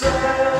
say